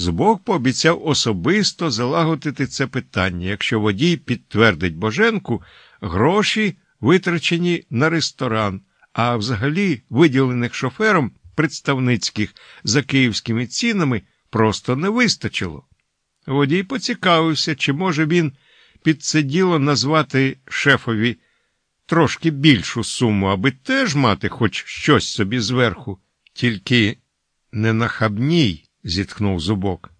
Збок пообіцяв особисто залагодити це питання, якщо водій підтвердить Боженку гроші, витрачені на ресторан, а взагалі виділених шофером представницьких за київськими цінами просто не вистачило. Водій поцікавився, чи може він під це діло назвати шефові трошки більшу суму, аби теж мати хоч щось собі зверху, тільки не нахабній, зітхнув зубок.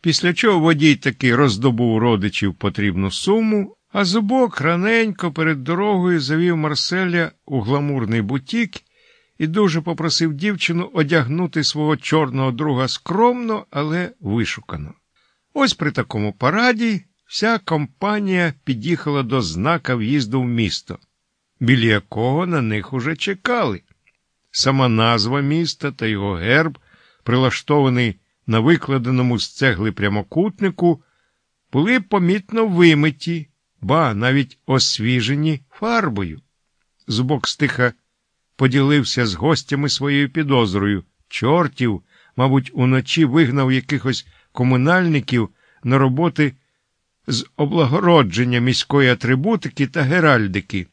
Після чого водій таки роздобув родичів потрібну суму, а зубок раненько перед дорогою завів Марселя у гламурний бутік і дуже попросив дівчину одягнути свого чорного друга скромно, але вишукано. Ось при такому параді вся компанія під'їхала до знака в'їзду в місто, біля якого на них уже чекали. Сама назва міста та його герб, прилаштований на викладеному з цегли прямокутнику, були помітно вимиті, ба навіть освіжені фарбою. Зубок стиха поділився з гостями своєю підозрою. Чортів, мабуть, уночі вигнав якихось комунальників на роботи з облагородження міської атрибутики та геральдики.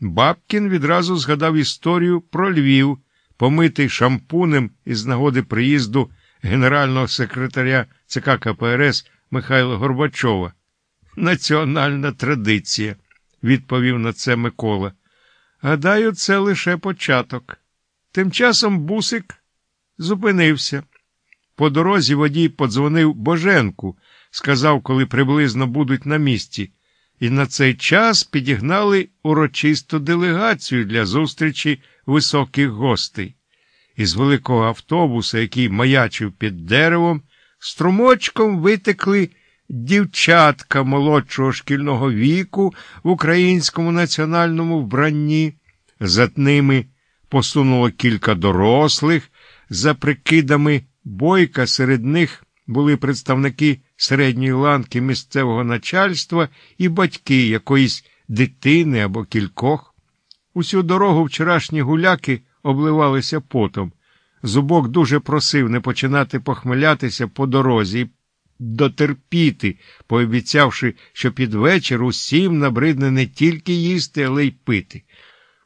Бабкін відразу згадав історію про Львів, помитий шампунем із нагоди приїзду генерального секретаря ЦК КПРС Михайла Горбачова. Національна традиція, відповів на це Микола. Гадаю, це лише початок. Тим часом бусик зупинився. По дорозі водій подзвонив Боженку, сказав, коли приблизно будуть на місці, і на цей час підігнали урочисту делегацію для зустрічі високих гостей. Із великого автобуса, який маячив під деревом, струмочком витекли дівчатка молодшого шкільного віку в українському національному вбранні. За ними посунуло кілька дорослих, за прикидами бойка серед них були представники середньої ланки місцевого начальства і батьки якоїсь дитини або кількох. Усю дорогу вчорашні гуляки обливалися потом. Зубок дуже просив не починати похмелятися по дорозі і дотерпіти, пообіцявши, що під вечір усім набридне не тільки їсти, але й пити.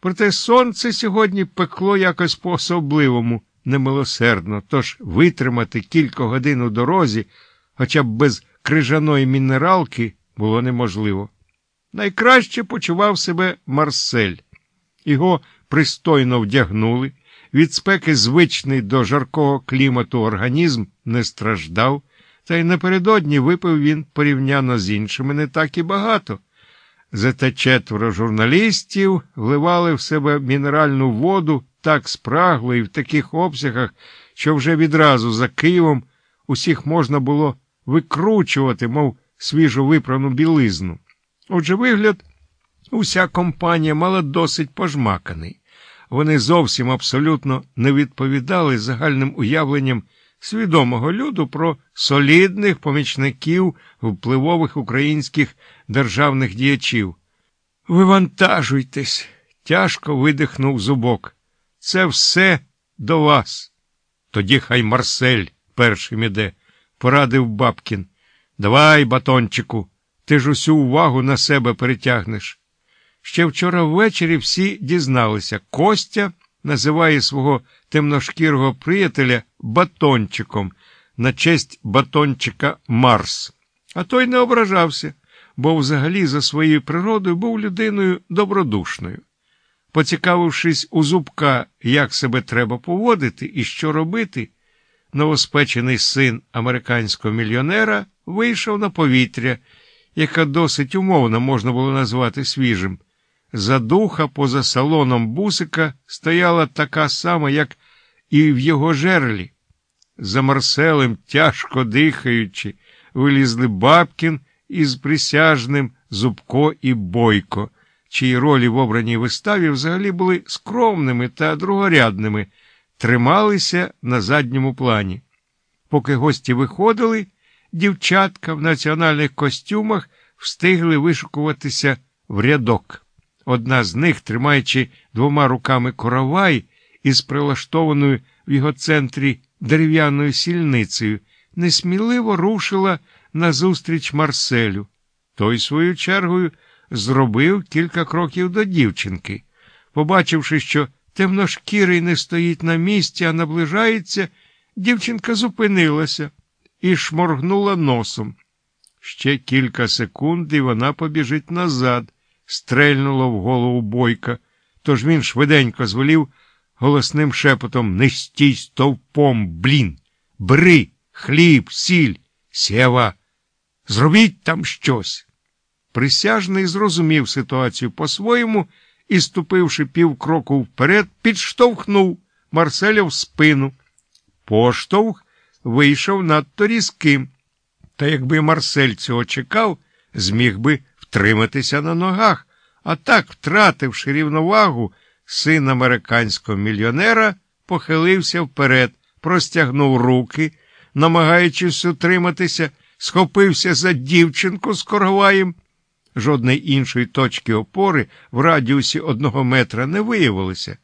Проте сонце сьогодні пекло якось по особливому, немилосердно, тож витримати кілька годин у дорозі, хоча б без крижаної мінералки, було неможливо. Найкраще почував себе Марсель. Його пристойно вдягнули, від спеки звичний до жаркого клімату організм не страждав, та й напередодні випив він порівняно з іншими не так і багато. Зате четверо журналістів вливали в себе мінеральну воду так спрагло і в таких обсягах, що вже відразу за Києвом усіх можна було викручувати, мов свіжо випрану білизну. Отже, вигляд, уся компанія мала досить пожмаканий. Вони зовсім абсолютно не відповідали загальним уявленням свідомого люду про солідних помічників впливових українських державних діячів. Вивантажуйтесь, тяжко видихнув зубок. Це все до вас. Тоді хай Марсель першим іде, порадив Бабкін. Давай, батончику, ти ж усю увагу на себе перетягнеш. Ще вчора ввечері всі дізналися, Костя називає свого темношкірого приятеля батончиком на честь батончика Марс. А той не ображався, бо взагалі за своєю природою був людиною добродушною. Поцікавившись у зубка, як себе треба поводити і що робити, новоспечений син американського мільйонера вийшов на повітря, яке досить умовно можна було назвати свіжим. Задуха поза салоном бусика стояла така сама, як і в його жерлі. За Марселем, тяжко дихаючи, вилізли Бабкін із присяжним Зубко і Бойко, чиї ролі в обраній виставі взагалі були скромними та другорядними, трималися на задньому плані. Поки гості виходили, дівчатка в національних костюмах встигли вишукуватися в рядок. Одна з них, тримаючи двома руками коровай із прилаштованою в його центрі дерев'яною сільницею, несміливо рушила назустріч Марселю. Той, свою чергою, зробив кілька кроків до дівчинки. Побачивши, що темношкірий не стоїть на місці, а наближається, дівчинка зупинилася і шморгнула носом. Ще кілька секунд, і вона побіжить назад, стрельнула в голову бойка. Тож він швиденько звелів голосним шепотом Не стій стовпом, блін. Бери хліб, сіль, сєва. Зробіть там щось. Присяжний зрозумів ситуацію по-своєму і, ступивши півкроку вперед, підштовхнув Марселя в спину. Поштовх вийшов надто різким. Та якби Марсель цього чекав, зміг би втриматися на ногах, а так, втративши рівновагу, син американського мільйонера похилився вперед, простягнув руки, намагаючись утриматися, схопився за дівчинку з коргваєм. Жодної іншої точки опори в радіусі одного метра не виявилося.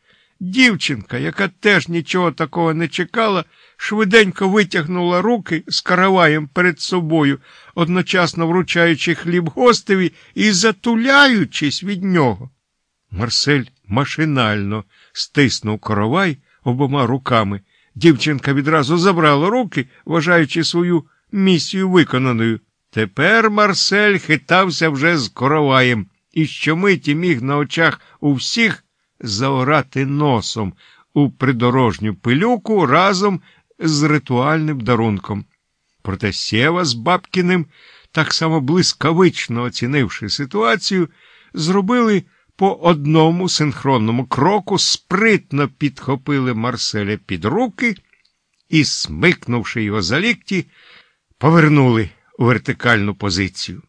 Дівчинка, яка теж нічого такого не чекала, швиденько витягнула руки з караваєм перед собою, одночасно вручаючи хліб гостеві і затуляючись від нього. Марсель машинально стиснув коровай обома руками. Дівчинка відразу забрала руки, вважаючи свою місію виконаною. Тепер Марсель хитався вже з короваєм і щомиті міг на очах у всіх заорати носом у придорожню пилюку разом з ритуальним дарунком. Проте Сєва з Бабкіним, так само блискавично оцінивши ситуацію, зробили по одному синхронному кроку, спритно підхопили Марселя під руки і, смикнувши його за лікті, повернули у вертикальну позицію.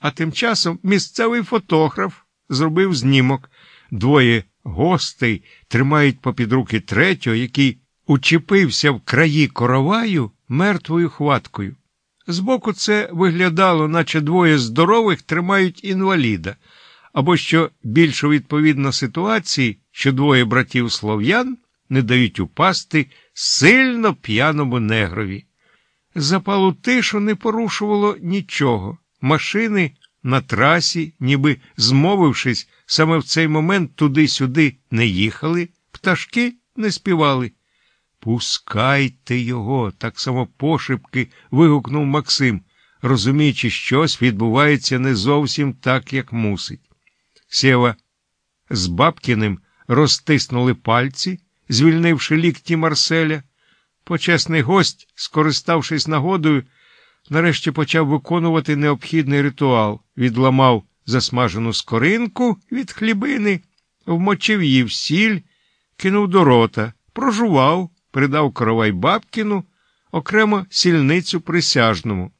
А тим часом місцевий фотограф зробив знімок. Двоє гостей тримають попід руки третього, який учепився в краї короваю мертвою хваткою. Збоку це виглядало, наче двоє здорових тримають інваліда, або що більше відповідно ситуації, що двоє братів слов'ян не дають упасти сильно п'яному негрові. Запалу тишу не порушувало нічого. Машини на трасі, ніби змовившись, саме в цей момент туди-сюди не їхали, пташки не співали. Пускайте його, так само пошепки вигукнув Максим, розуміючи, щось відбувається не зовсім так, як мусить. Сєва з Бабкіним розтиснули пальці, звільнивши лікті Марселя. Почесний гость, скориставшись нагодою, нарешті почав виконувати необхідний ритуал, відламав засмажену скоринку від хлібини, вмочив її в сіль, кинув до рота, прожував, придав коровай Бабкіну, окремо сільницю присяжному.